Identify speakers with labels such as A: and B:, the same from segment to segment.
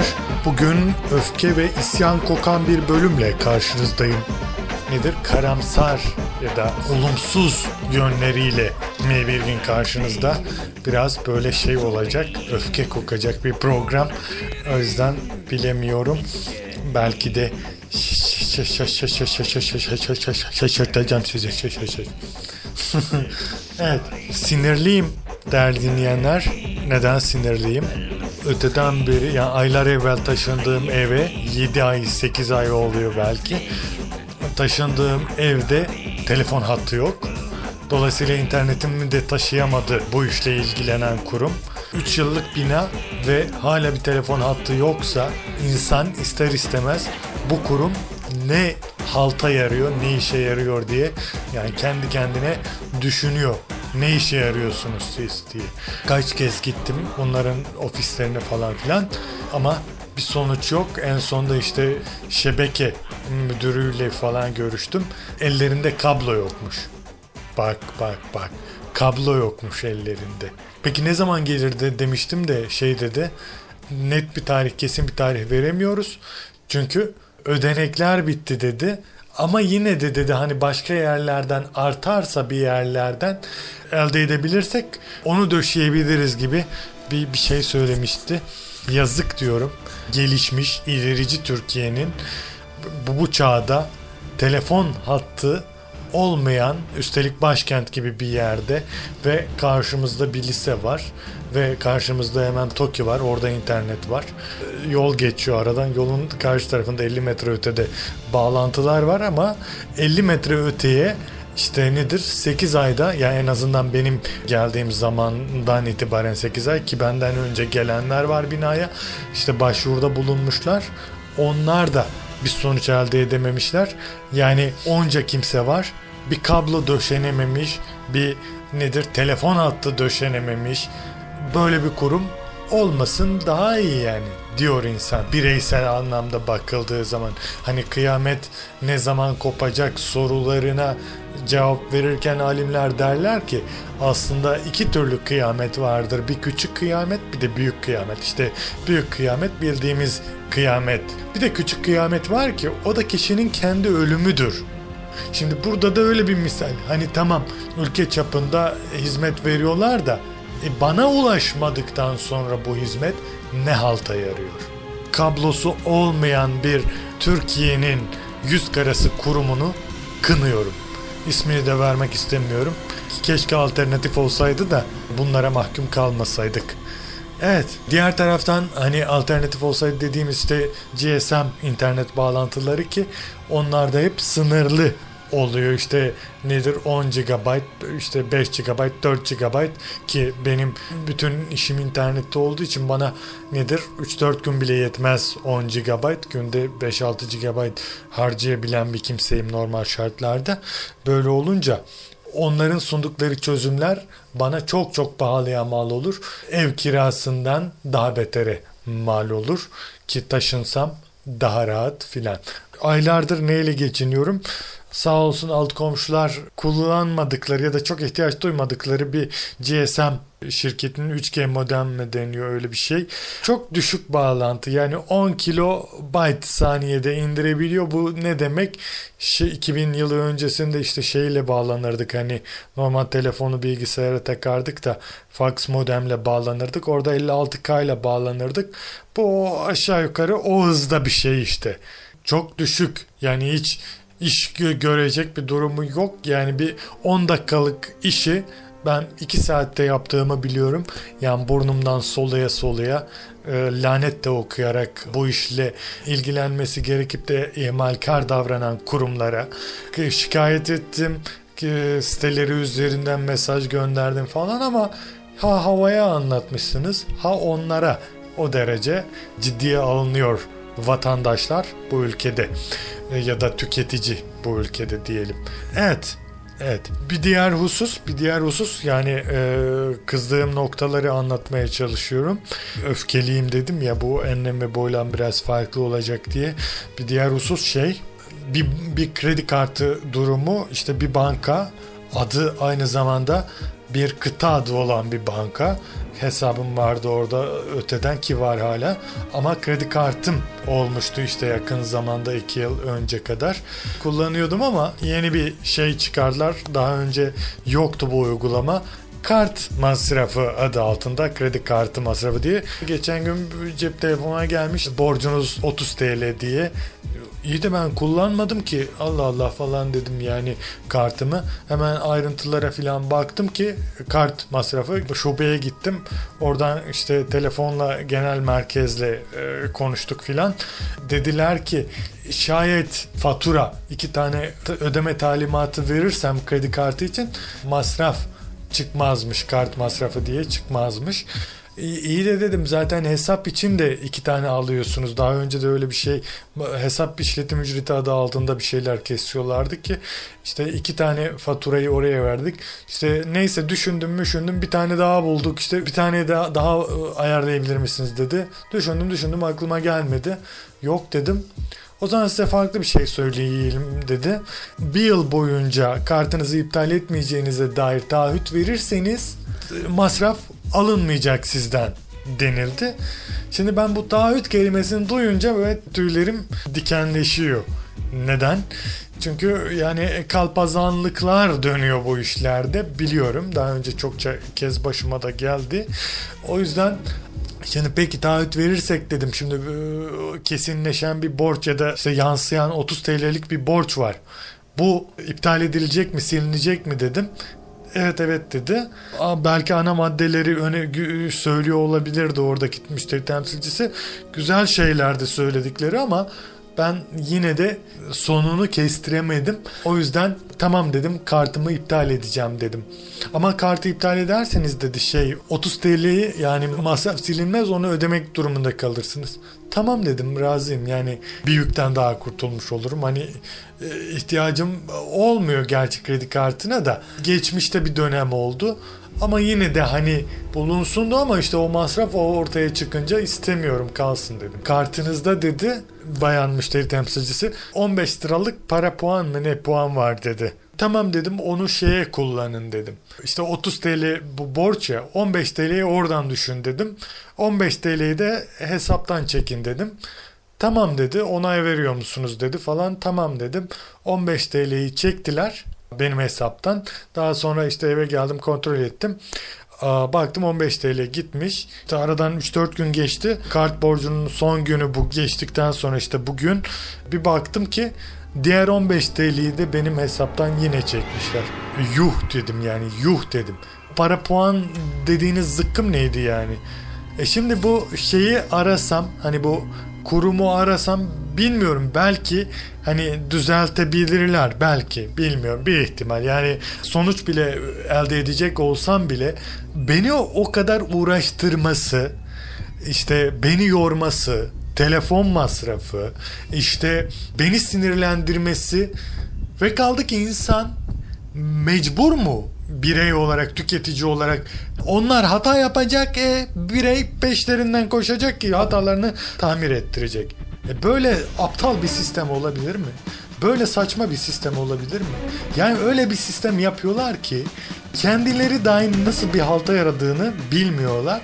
A: Dinleyenler. Bugün öfke ve isyan kokan bir bölümle karşınızdayım. Nedir? Karamsar ya da olumsuz yönleriyle M1'in karşınızda. Biraz böyle şey olacak, öfke kokacak bir program. O yüzden bilemiyorum. Belki de şaşırtacağım sizi. evet, sinirliyim değerli dinleyenler. Neden sinirliyim? Öteden beri, yani aylar evvel taşındığım eve 7 ay, 8 ay oluyor belki. Taşındığım evde telefon hattı yok. Dolayısıyla internetimi de taşıyamadı bu işle ilgilenen kurum. 3 yıllık bina ve hala bir telefon hattı yoksa insan ister istemez bu kurum ne halta yarıyor, ne işe yarıyor diye yani kendi kendine düşünüyor. Ne işe yarıyorsunuz siz diye. Kaç kez gittim onların ofislerine falan filan ama bir sonuç yok. En sonunda işte şebeke müdürüyle falan görüştüm. Ellerinde kablo yokmuş. Bak bak bak. Kablo yokmuş ellerinde. Peki ne zaman gelirdi demiştim de şey dedi. Net bir tarih kesin bir tarih veremiyoruz. Çünkü ödenekler bitti dedi. Ama yine de dedi hani başka yerlerden artarsa bir yerlerden elde edebilirsek onu döşeyebiliriz gibi bir, bir şey söylemişti. Yazık diyorum. Gelişmiş, ilerici Türkiye'nin bu, bu çağda telefon hattı olmayan üstelik başkent gibi bir yerde ve karşımızda bir lise var ve karşımızda hemen TOKİ var orada internet var yol geçiyor aradan yolun karşı tarafında 50 metre ötede bağlantılar var ama 50 metre öteye işte nedir 8 ayda yani en azından benim geldiğim zamandan itibaren 8 ay ki benden önce gelenler var binaya işte başvuruda bulunmuşlar onlar da bir sonuç elde edememişler. Yani onca kimse var. Bir kablo döşenememiş, bir nedir telefon hattı döşenememiş. Böyle bir kurum olmasın daha iyi yani diyor insan. Bireysel anlamda bakıldığı zaman. Hani kıyamet ne zaman kopacak sorularına cevap verirken alimler derler ki aslında iki türlü kıyamet vardır. Bir küçük kıyamet bir de büyük kıyamet. İşte büyük kıyamet bildiğimiz kıyamet. Bir de küçük kıyamet var ki o da kişinin kendi ölümüdür. Şimdi burada da öyle bir misal. Hani tamam ülke çapında hizmet veriyorlar da e, bana ulaşmadıktan sonra bu hizmet ne halta yarıyor? Kablosu olmayan bir Türkiye'nin yüz karası kurumunu kınıyorum. İsmini de vermek istemiyorum. Keşke alternatif olsaydı da bunlara mahkum kalmasaydık. Evet, diğer taraftan hani alternatif olsaydı dediğim işte GSM internet bağlantıları ki onlar da hep sınırlı oluyor. İşte nedir? 10 GB işte 5 GB 4 GB ki benim bütün işim internette olduğu için bana nedir? 3-4 gün bile yetmez 10 GB günde 5-6 GB harcayabilen bir kimseyim normal şartlarda. Böyle olunca onların sundukları çözümler bana çok çok pahalıya mal olur. Ev kirasından daha betere mal olur ki taşınsam daha rahat filan. Aylardır neyle geçiniyorum? Sağ olsun alt komşular kullanmadıkları ya da çok ihtiyaç duymadıkları bir GSM şirketinin 3G modem mi deniyor öyle bir şey. Çok düşük bağlantı yani 10 kilobayt saniyede indirebiliyor. Bu ne demek? Şey, 2000 yılı öncesinde işte şeyle bağlanırdık hani normal telefonu bilgisayara takardık da fax modemle bağlanırdık. Orada 56K ile bağlanırdık. Bu aşağı yukarı o hızda bir şey işte. Çok düşük yani hiç iş görecek bir durumu yok. Yani bir 10 dakikalık işi ben 2 saatte yaptığımı biliyorum. Yani burnumdan soluya soluya e, lanet de okuyarak bu işle ilgilenmesi gerekip de imalkar davranan kurumlara şikayet ettim. Siteleri üzerinden mesaj gönderdim falan ama ha havaya anlatmışsınız ha onlara o derece ciddiye alınıyor vatandaşlar bu ülkede ya da tüketici bu ülkede diyelim. Evet Evet. Bir diğer husus, bir diğer husus yani e, kızdığım noktaları anlatmaya çalışıyorum. Öfkeliyim dedim ya bu enlem ve boylam biraz farklı olacak diye. Bir diğer husus şey bir, bir kredi kartı durumu işte bir banka adı aynı zamanda bir kıta adı olan bir banka hesabım vardı orada öteden ki var hala. Ama kredi kartım olmuştu işte yakın zamanda 2 yıl önce kadar. Kullanıyordum ama yeni bir şey çıkardılar. Daha önce yoktu bu uygulama kart masrafı adı altında kredi kartı masrafı diye. Geçen gün cep telefonuna gelmiş borcunuz 30 TL diye. İyi de ben kullanmadım ki Allah Allah falan dedim yani kartımı. Hemen ayrıntılara falan baktım ki kart masrafı şubeye gittim. Oradan işte telefonla genel merkezle e, konuştuk filan. Dediler ki şayet fatura iki tane ödeme talimatı verirsem kredi kartı için masraf çıkmazmış kart masrafı diye çıkmazmış. İyi de dedim zaten hesap için de iki tane alıyorsunuz. Daha önce de öyle bir şey hesap işletim ücreti adı altında bir şeyler kesiyorlardı ki işte iki tane faturayı oraya verdik. İşte neyse düşündüm düşündüm bir tane daha bulduk işte bir tane daha, daha ıı, ayarlayabilir misiniz dedi. Düşündüm düşündüm aklıma gelmedi. Yok dedim. O zaman size farklı bir şey söyleyelim dedi. Bir yıl boyunca kartınızı iptal etmeyeceğinize dair taahhüt verirseniz masraf alınmayacak sizden denildi. Şimdi ben bu taahhüt kelimesini duyunca böyle tüylerim dikenleşiyor. Neden? Çünkü yani kalpazanlıklar dönüyor bu işlerde biliyorum. Daha önce çokça kez başıma da geldi. O yüzden Şimdi peki taahhüt verirsek dedim şimdi e, kesinleşen bir borç ya da işte yansıyan 30 TL'lik bir borç var. Bu iptal edilecek mi silinecek mi dedim. Evet evet dedi. Belki ana maddeleri öne söylüyor olabilirdi oradaki müşteri temsilcisi. Güzel şeylerdi söyledikleri ama ben yine de sonunu kestiremedim. O yüzden tamam dedim kartımı iptal edeceğim dedim. Ama kartı iptal ederseniz dedi şey 30 TL'yi yani masraf silinmez onu ödemek durumunda kalırsınız. Tamam dedim razıyım yani bir yükten daha kurtulmuş olurum. Hani e, ihtiyacım olmuyor gerçi kredi kartına da. Geçmişte bir dönem oldu. Ama yine de hani bulunsundu ama işte o masraf o ortaya çıkınca istemiyorum kalsın dedim. Kartınızda dedi bayan müşteri temsilcisi 15 liralık para puan mı ne puan var dedi. Tamam dedim onu şeye kullanın dedim. İşte 30 TL bu borç ya 15 TL'yi oradan düşün dedim. 15 TL'yi de hesaptan çekin dedim. Tamam dedi onay veriyor musunuz dedi falan tamam dedim. 15 TL'yi çektiler benim hesaptan. Daha sonra işte eve geldim kontrol ettim. Baktım 15 TL gitmiş. İşte aradan 3-4 gün geçti. Kart borcunun son günü bu geçtikten sonra işte bugün bir baktım ki diğer 15 TL'yi de benim hesaptan yine çekmişler. Yuh dedim yani yuh dedim. Para puan dediğiniz zıkkım neydi yani? E şimdi bu şeyi arasam hani bu kurumu arasam bilmiyorum. Belki hani düzeltebilirler. Belki bilmiyorum. Bir ihtimal. Yani sonuç bile elde edecek olsam bile beni o, kadar uğraştırması işte beni yorması telefon masrafı işte beni sinirlendirmesi ve kaldı ki insan mecbur mu birey olarak tüketici olarak onlar hata yapacak e, birey peşlerinden koşacak ki hatalarını tamir ettirecek. E, böyle aptal bir sistem olabilir mi? Böyle saçma bir sistem olabilir mi? Yani öyle bir sistem yapıyorlar ki kendileri dahi nasıl bir halta yaradığını bilmiyorlar.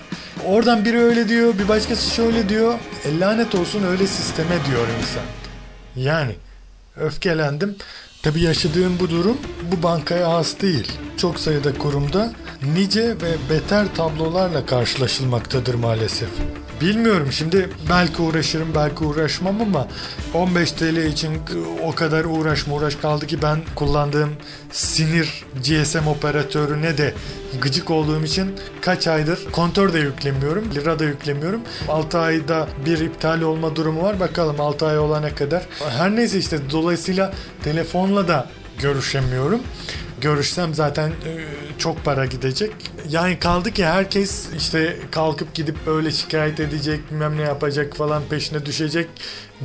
A: Oradan biri öyle diyor, bir başkası şöyle diyor. E, lanet olsun öyle sisteme diyor insan. Yani öfkelendim. Tabi yaşadığım bu durum bu bankaya has değil. Çok sayıda kurumda nice ve beter tablolarla karşılaşılmaktadır maalesef. Bilmiyorum şimdi belki uğraşırım belki uğraşmam ama 15 TL için o kadar uğraşma uğraş kaldı ki ben kullandığım sinir GSM operatörüne de gıcık olduğum için kaç aydır kontör de yüklemiyorum, lira da yüklemiyorum. 6 ayda bir iptal olma durumu var. Bakalım 6 ay olana kadar. Her neyse işte dolayısıyla telefonla da görüşemiyorum görüşsem zaten e, çok para gidecek. Yani kaldı ki herkes işte kalkıp gidip böyle şikayet edecek, bilmem ne yapacak falan peşine düşecek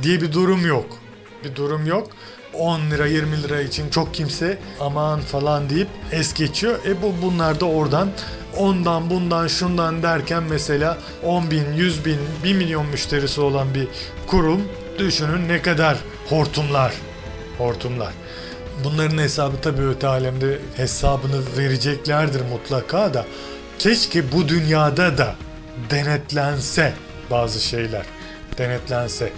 A: diye bir durum yok. Bir durum yok. 10 lira 20 lira için çok kimse aman falan deyip es geçiyor. E bu bunlar da oradan ondan bundan şundan derken mesela 10 bin 100 bin 1 milyon müşterisi olan bir kurum düşünün ne kadar hortumlar hortumlar. Bunların hesabı tabii öte alemde hesabını vereceklerdir mutlaka da. Keşke bu dünyada da denetlense bazı şeyler. Denetlense.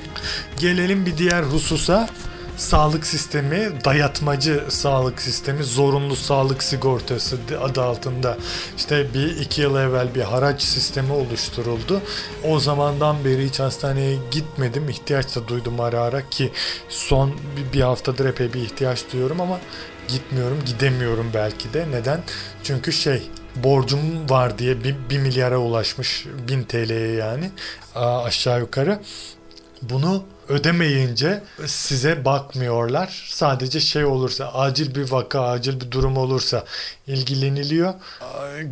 A: Gelelim bir diğer hususa sağlık sistemi, dayatmacı sağlık sistemi, zorunlu sağlık sigortası adı altında işte bir iki yıl evvel bir haraç sistemi oluşturuldu. O zamandan beri hiç hastaneye gitmedim. İhtiyaç da duydum ara ara ki son bir haftadır epey bir ihtiyaç duyuyorum ama gitmiyorum, gidemiyorum belki de. Neden? Çünkü şey borcum var diye bir, milyara ulaşmış 1000 TL'ye yani aşağı yukarı. Bunu ödemeyince size bakmıyorlar. Sadece şey olursa, acil bir vaka, acil bir durum olursa ilgileniliyor.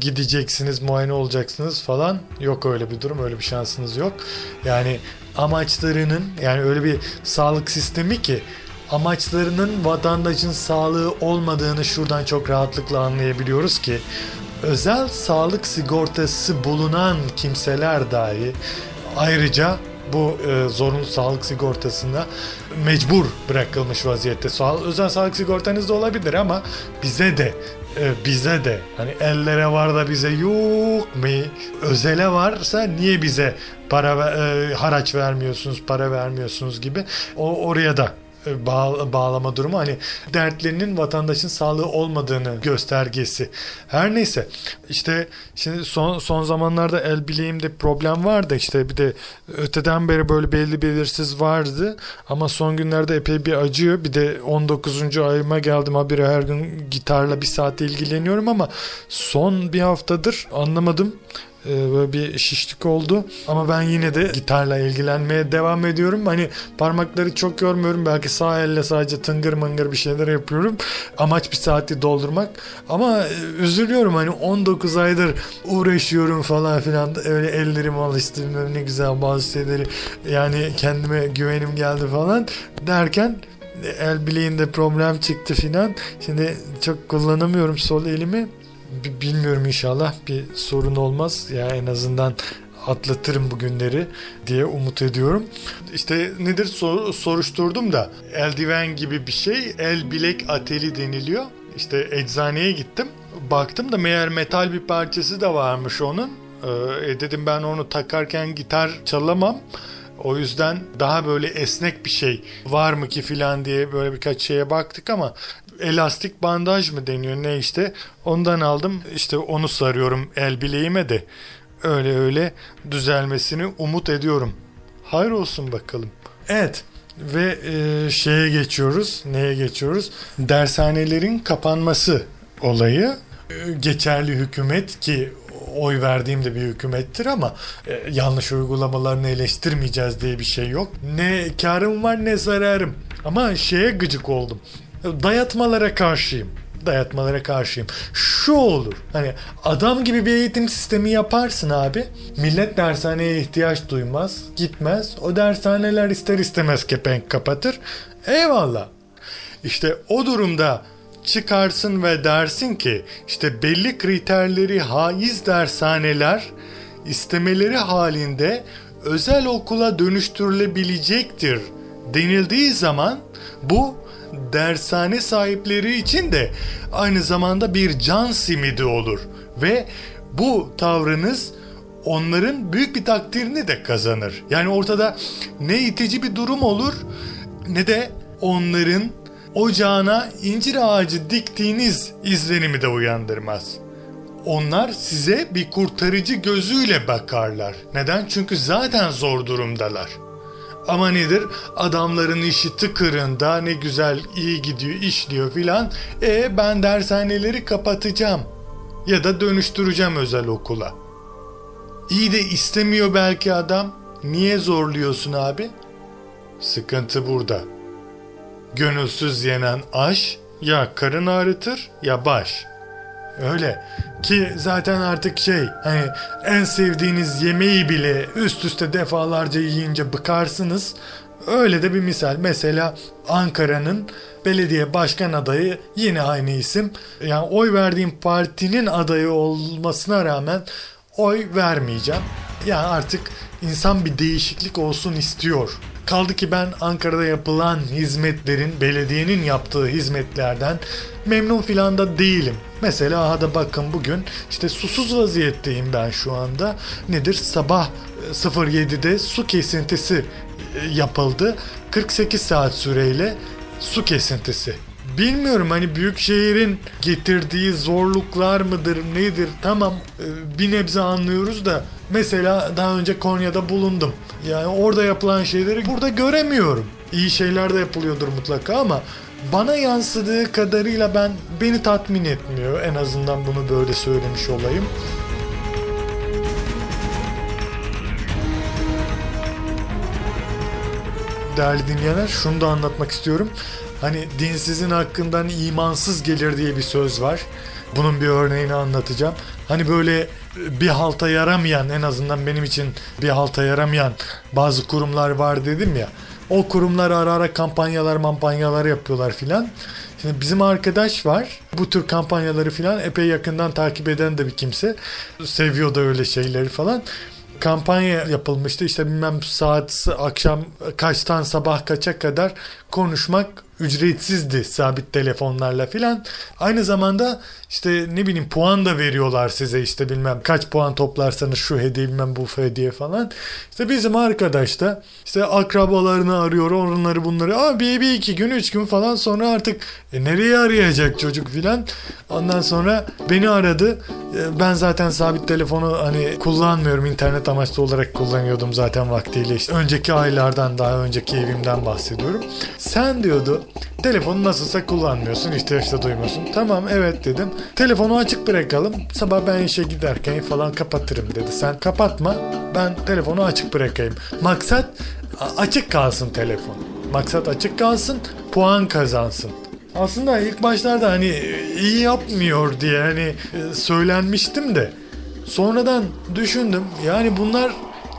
A: Gideceksiniz, muayene olacaksınız falan. Yok öyle bir durum, öyle bir şansınız yok. Yani amaçlarının yani öyle bir sağlık sistemi ki amaçlarının vatandaşın sağlığı olmadığını şuradan çok rahatlıkla anlayabiliyoruz ki özel sağlık sigortası bulunan kimseler dahi ayrıca bu e, zorunlu sağlık sigortasına mecbur bırakılmış vaziyette. Sağ, özel sağlık sigortanız da olabilir ama bize de e, bize de hani ellere var da bize yok mu? Özele varsa niye bize para e, haraç vermiyorsunuz, para vermiyorsunuz gibi o oraya da bağ, bağlama durumu hani dertlerinin vatandaşın sağlığı olmadığını göstergesi. Her neyse işte şimdi son son zamanlarda el bileğimde problem vardı işte bir de öteden beri böyle belli belirsiz vardı ama son günlerde epey bir acıyor. Bir de 19. ayıma geldim habire her gün gitarla bir saat ilgileniyorum ama son bir haftadır anlamadım böyle bir şişlik oldu. Ama ben yine de gitarla ilgilenmeye devam ediyorum. Hani parmakları çok yormuyorum. Belki sağ elle sadece tıngır mıngır bir şeyler yapıyorum. Amaç bir saati doldurmak. Ama e, üzülüyorum hani 19 aydır uğraşıyorum falan filan. Öyle ellerim alıştı. Ne güzel bazı şeyleri yani kendime güvenim geldi falan derken el bileğinde problem çıktı filan. Şimdi çok kullanamıyorum sol elimi bilmiyorum inşallah bir sorun olmaz. Ya yani en azından atlatırım bu günleri diye umut ediyorum. İşte nedir sor, soruşturdum da eldiven gibi bir şey el bilek ateli deniliyor. İşte eczaneye gittim. Baktım da meğer metal bir parçası da varmış onun. Ee, dedim ben onu takarken gitar çalamam. O yüzden daha böyle esnek bir şey var mı ki filan diye böyle birkaç şeye baktık ama elastik bandaj mı deniyor ne işte ondan aldım işte onu sarıyorum el bileğime de öyle öyle düzelmesini umut ediyorum. Hayır olsun bakalım. Evet ve e, şeye geçiyoruz. Neye geçiyoruz? Dershanelerin kapanması olayı. E, geçerli hükümet ki oy verdiğim de bir hükümettir ama e, yanlış uygulamalarını eleştirmeyeceğiz diye bir şey yok. Ne karım var ne zararım. Ama şeye gıcık oldum. Dayatmalara karşıyım dayatmalara karşıyım. Şu olur. Hani adam gibi bir eğitim sistemi yaparsın abi. Millet dershaneye ihtiyaç duymaz. Gitmez. O dershaneler ister istemez kepenk kapatır. Eyvallah. İşte o durumda çıkarsın ve dersin ki işte belli kriterleri haiz dershaneler istemeleri halinde özel okula dönüştürülebilecektir denildiği zaman bu dershane sahipleri için de aynı zamanda bir can simidi olur ve bu tavrınız onların büyük bir takdirini de kazanır. Yani ortada ne itici bir durum olur ne de onların ocağına incir ağacı diktiğiniz izlenimi de uyandırmaz. Onlar size bir kurtarıcı gözüyle bakarlar. Neden? Çünkü zaten zor durumdalar. Ama nedir? Adamların işi tıkırında ne güzel iyi gidiyor işliyor filan. E ben dershaneleri kapatacağım. Ya da dönüştüreceğim özel okula. İyi de istemiyor belki adam. Niye zorluyorsun abi? Sıkıntı burada. Gönülsüz yenen aş ya karın ağrıtır ya baş. Öyle ki zaten artık şey hani en sevdiğiniz yemeği bile üst üste defalarca yiyince bıkarsınız. Öyle de bir misal. Mesela Ankara'nın belediye başkan adayı yine aynı isim. Yani oy verdiğim partinin adayı olmasına rağmen oy vermeyeceğim. Yani artık insan bir değişiklik olsun istiyor. Kaldı ki ben Ankara'da yapılan hizmetlerin, belediyenin yaptığı hizmetlerden memnun filan da değilim. Mesela hadi bakın bugün işte susuz vaziyetteyim ben şu anda. Nedir? Sabah 07'de su kesintisi yapıldı. 48 saat süreyle su kesintisi. Bilmiyorum hani büyük şehrin getirdiği zorluklar mıdır nedir tamam bir nebze anlıyoruz da mesela daha önce Konya'da bulundum. Yani orada yapılan şeyleri burada göremiyorum. İyi şeyler de yapılıyordur mutlaka ama bana yansıdığı kadarıyla ben beni tatmin etmiyor. En azından bunu böyle söylemiş olayım. Değerli dinleyenler şunu da anlatmak istiyorum. Hani dinsizin hakkından imansız gelir diye bir söz var. Bunun bir örneğini anlatacağım. Hani böyle bir halta yaramayan en azından benim için bir halta yaramayan bazı kurumlar var dedim ya. O kurumlar ara ara kampanyalar mampanyalar yapıyorlar filan. Şimdi bizim arkadaş var. Bu tür kampanyaları filan epey yakından takip eden de bir kimse. Seviyor da öyle şeyleri falan kampanya yapılmıştı. İşte bilmem saat akşam kaçtan sabah kaça kadar konuşmak ücretsizdi sabit telefonlarla filan. Aynı zamanda işte ne bileyim puan da veriyorlar size işte bilmem kaç puan toplarsanız şu hediye bilmem bu hediye falan. İşte bizim arkadaş da işte akrabalarını arıyor onları bunları. Aa bir, bir iki gün üç gün falan sonra artık e, nereye arayacak çocuk filan. Ondan sonra beni aradı. E, ben zaten sabit telefonu hani kullanmıyorum internet amaçlı olarak kullanıyordum zaten vaktiyle işte. Önceki aylardan daha önceki evimden bahsediyorum. Sen diyordu telefonu nasılsa kullanmıyorsun ihtiyaç da duymuyorsun. Tamam evet dedim. Telefonu açık bırakalım. Sabah ben işe giderken falan kapatırım dedi. Sen kapatma ben telefonu açık bırakayım. Maksat açık kalsın telefon. Maksat açık kalsın puan kazansın. Aslında ilk başlarda hani iyi yapmıyor diye hani söylenmiştim de sonradan düşündüm yani bunlar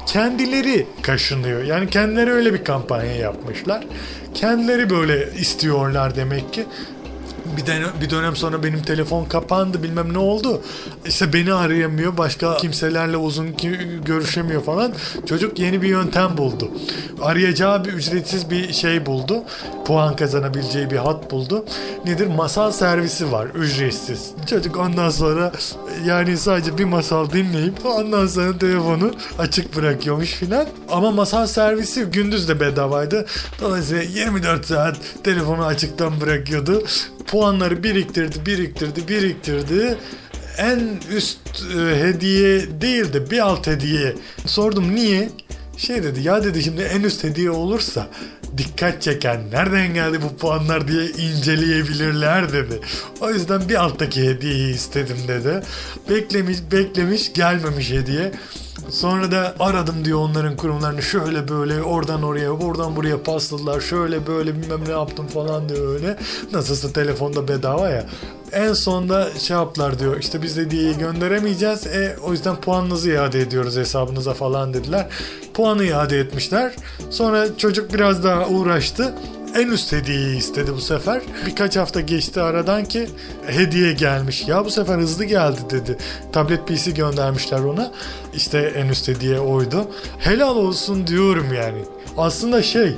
A: kendileri kaşınıyor. Yani kendileri öyle bir kampanya yapmışlar. Kendileri böyle istiyorlar demek ki. Bir, dönem, bir dönem sonra benim telefon kapandı bilmem ne oldu. İşte beni arayamıyor başka kimselerle uzun görüşemiyor falan. Çocuk yeni bir yöntem buldu. Arayacağı bir ücretsiz bir şey buldu. Puan kazanabileceği bir hat buldu. Nedir? Masal servisi var ücretsiz. Çocuk ondan sonra yani sadece bir masal dinleyip ondan sonra telefonu açık bırakıyormuş filan. Ama masal servisi gündüz de bedavaydı. Dolayısıyla 24 saat telefonu açıktan bırakıyordu puanları biriktirdi, biriktirdi, biriktirdi. En üst e, hediye değil de bir alt hediye sordum niye? Şey dedi ya dedi şimdi en üst hediye olursa dikkat çeken nereden geldi bu puanlar diye inceleyebilirler dedi. O yüzden bir alttaki hediyeyi istedim dedi. Beklemiş beklemiş gelmemiş hediye. Sonra da aradım diyor onların kurumlarını şöyle böyle oradan oraya oradan buraya pasladılar şöyle böyle bilmem ne yaptım falan diyor öyle. Nasılsa telefonda bedava ya. En sonda şey yaptılar diyor işte biz hediyeyi gönderemeyeceğiz e, o yüzden puanınızı iade ediyoruz hesabınıza falan dediler. Puanı iade etmişler. Sonra çocuk biraz daha uğraştı en üst hediyeyi istedi bu sefer. Birkaç hafta geçti aradan ki hediye gelmiş. Ya bu sefer hızlı geldi dedi. Tablet PC göndermişler ona. İşte en üst hediye oydu. Helal olsun diyorum yani. Aslında şey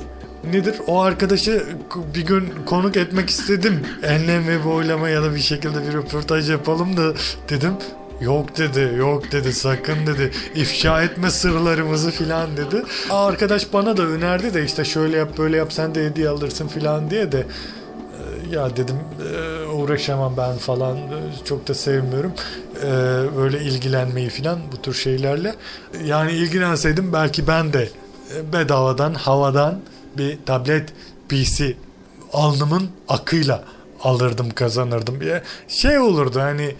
A: nedir? O arkadaşı bir gün konuk etmek istedim. Enlem ve boylama ya da bir şekilde bir röportaj yapalım da dedim. Yok dedi, yok dedi, sakın dedi, ifşa etme sırlarımızı filan dedi. Arkadaş bana da önerdi de işte şöyle yap böyle yap sen de hediye alırsın filan diye de e, ya dedim e, uğraşamam ben falan e, çok da sevmiyorum böyle ilgilenmeyi filan bu tür şeylerle. Yani ilgilenseydim belki ben de bedavadan havadan bir tablet PC alnımın akıyla alırdım kazanırdım. Bir şey olurdu hani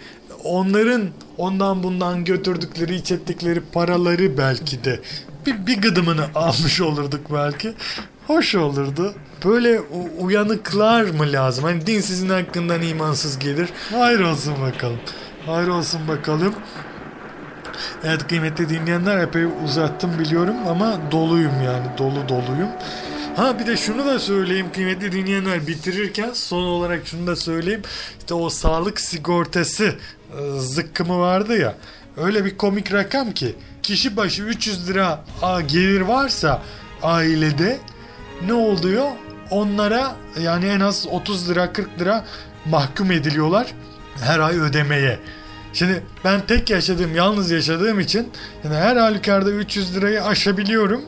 A: onların ondan bundan götürdükleri içettikleri paraları belki de bir, bir gıdımını almış olurduk belki. Hoş olurdu. Böyle uyanıklar mı lazım? Hani din sizin hakkından imansız gelir. Hayır olsun bakalım. Hayır olsun bakalım. Evet kıymetli dinleyenler epey uzattım biliyorum ama doluyum yani dolu doluyum. Ha bir de şunu da söyleyeyim kıymetli dinleyenler bitirirken son olarak şunu da söyleyeyim. İşte o sağlık sigortası e, zıkkımı vardı ya. Öyle bir komik rakam ki kişi başı 300 lira gelir varsa ailede ne oluyor? Onlara yani en az 30 lira 40 lira mahkum ediliyorlar her ay ödemeye. Şimdi ben tek yaşadığım, yalnız yaşadığım için yani her halükarda 300 lirayı aşabiliyorum.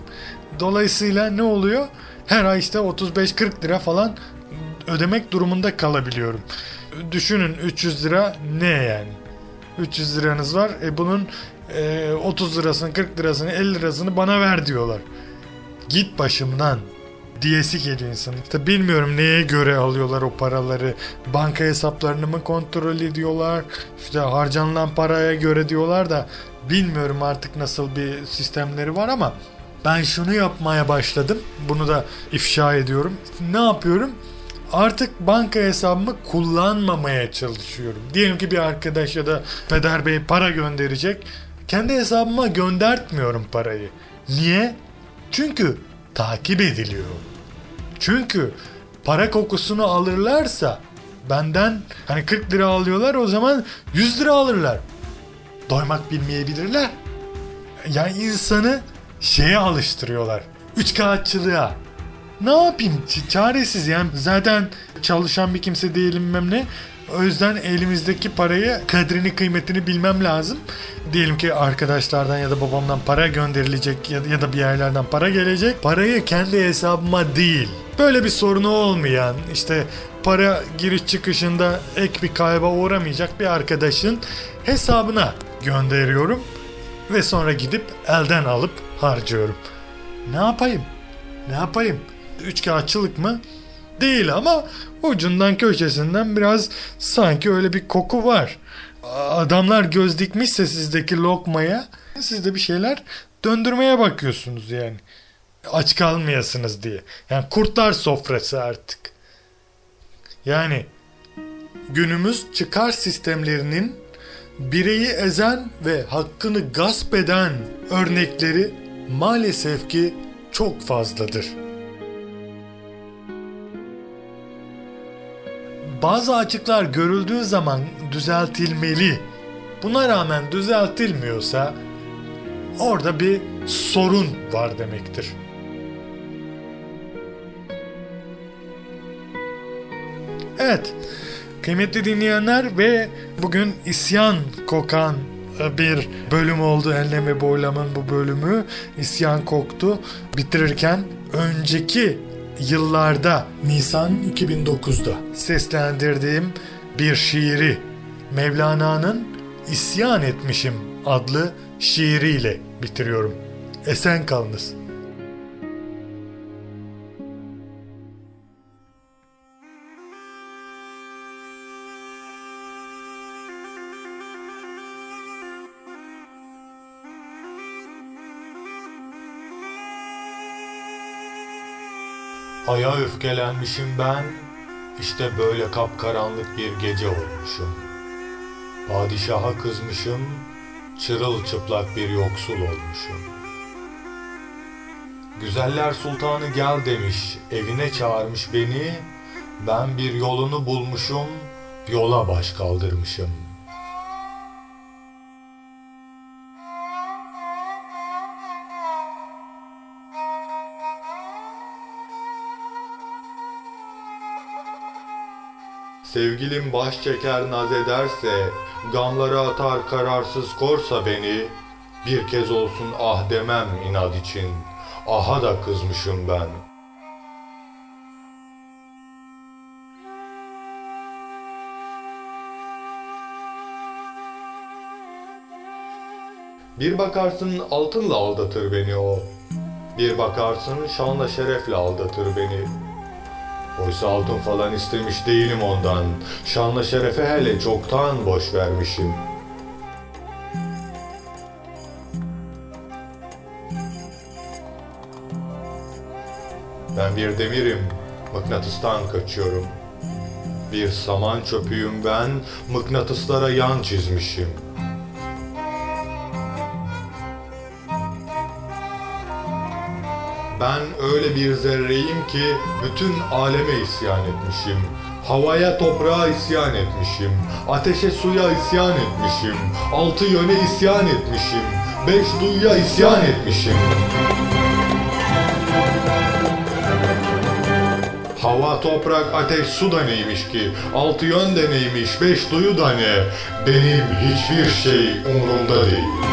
A: Dolayısıyla ne oluyor? Her ay işte 35-40 lira falan ödemek durumunda kalabiliyorum. Düşünün 300 lira ne yani? 300 liranız var. E bunun e, 30 lirasını, 40 lirasını, 50 lirasını bana ver diyorlar. Git başımdan diyesi geliyor insanın. İşte bilmiyorum neye göre alıyorlar o paraları. Banka hesaplarını mı kontrol ediyorlar? İşte harcanılan paraya göre diyorlar da bilmiyorum artık nasıl bir sistemleri var ama ben şunu yapmaya başladım. Bunu da ifşa ediyorum. Ne yapıyorum? Artık banka hesabımı kullanmamaya çalışıyorum. Diyelim ki bir arkadaş ya da peder bey para gönderecek. Kendi hesabıma göndertmiyorum parayı. Niye? Çünkü takip ediliyor. Çünkü para kokusunu alırlarsa benden hani 40 lira alıyorlar o zaman 100 lira alırlar. Doymak bilmeyebilirler. Yani insanı şeye alıştırıyorlar. Üç kağıtçılığa. Ne yapayım? Ç- çaresiz yani. Zaten çalışan bir kimse değilim bilmem ne. O yüzden elimizdeki parayı kadrini kıymetini bilmem lazım. Diyelim ki arkadaşlardan ya da babamdan para gönderilecek ya, ya da bir yerlerden para gelecek. Parayı kendi hesabıma değil. Böyle bir sorunu olmayan işte para giriş çıkışında ek bir kayba uğramayacak bir arkadaşın hesabına gönderiyorum ve sonra gidip elden alıp harcıyorum. Ne yapayım? Ne yapayım? Üç kağıtçılık mı? Değil ama ucundan köşesinden biraz sanki öyle bir koku var. Adamlar göz dikmişse sizdeki lokmaya siz de bir şeyler döndürmeye bakıyorsunuz yani. Aç kalmayasınız diye. Yani kurtlar sofrası artık. Yani günümüz çıkar sistemlerinin bireyi ezen ve hakkını gasp eden örnekleri maalesef ki çok fazladır. Bazı açıklar görüldüğü zaman düzeltilmeli. Buna rağmen düzeltilmiyorsa orada bir sorun var demektir. Evet, kıymetli dinleyenler ve bugün isyan kokan bir bölüm oldu Enlem Boylam'ın bu bölümü. isyan koktu. Bitirirken önceki yıllarda Nisan 2009'da seslendirdiğim bir şiiri Mevlana'nın İsyan Etmişim adlı şiiriyle bitiriyorum. Esen kalınız. Aya öfkelenmişim ben, işte böyle kapkaranlık bir gece olmuşum. Padişaha kızmışım, çırılçıplak bir yoksul olmuşum. Güzeller sultanı gel demiş, evine çağırmış beni, ben bir yolunu bulmuşum, yola baş kaldırmışım. Sevgilim baş çeker naz ederse, gamlara atar kararsız korsa beni, bir kez olsun ah demem inat için, aha da kızmışım ben. Bir bakarsın altınla aldatır beni o. Bir bakarsın şanla şerefle aldatır beni. Oysa altın falan istemiş değilim ondan. Şanla şerefe hele çoktan boş vermişim. Ben bir demirim, mıknatıstan kaçıyorum. Bir saman çöpüyüm ben, mıknatıslara yan çizmişim. Ben öyle bir zerreyim ki bütün aleme isyan etmişim. Havaya toprağa isyan etmişim. Ateşe suya isyan etmişim. Altı yöne isyan etmişim. Beş duyuya isyan etmişim. Hava, toprak, ateş, su da neymiş ki? Altı yön de neymiş? Beş duyu da ne? Benim hiçbir şey umurumda değil.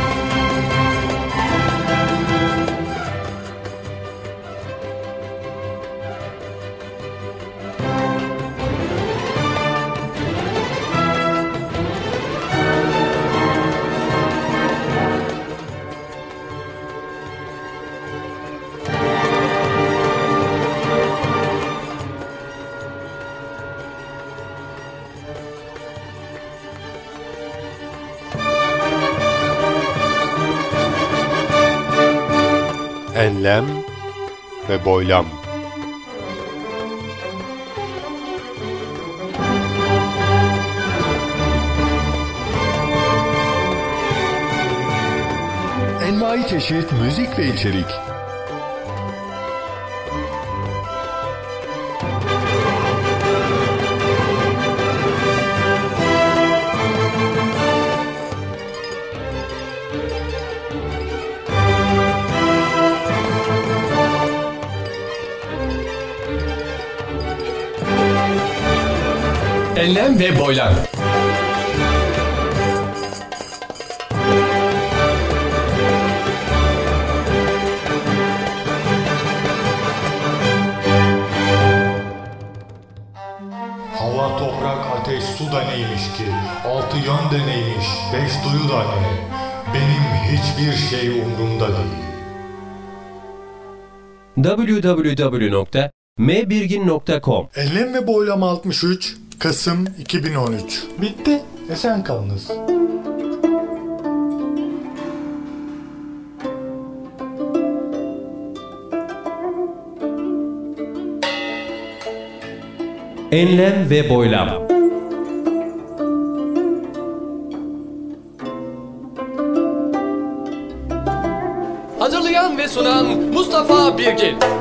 B: Ve boylam.
C: Envai çeşit müzik ve içerik.
D: Enlem ve boylam.
A: Hava, toprak, ateş, su da neymiş ki? Altı yön de neymiş? Beş duyu da ne? Benim hiçbir şey umrumda değil.
E: www.mbirgin.com
A: Enlem ve Boylam 63 Kasım 2013 Bitti. Esen kalınız.
E: Enlem ve boylam.
D: Hazırlayan ve sunan Mustafa Birgin.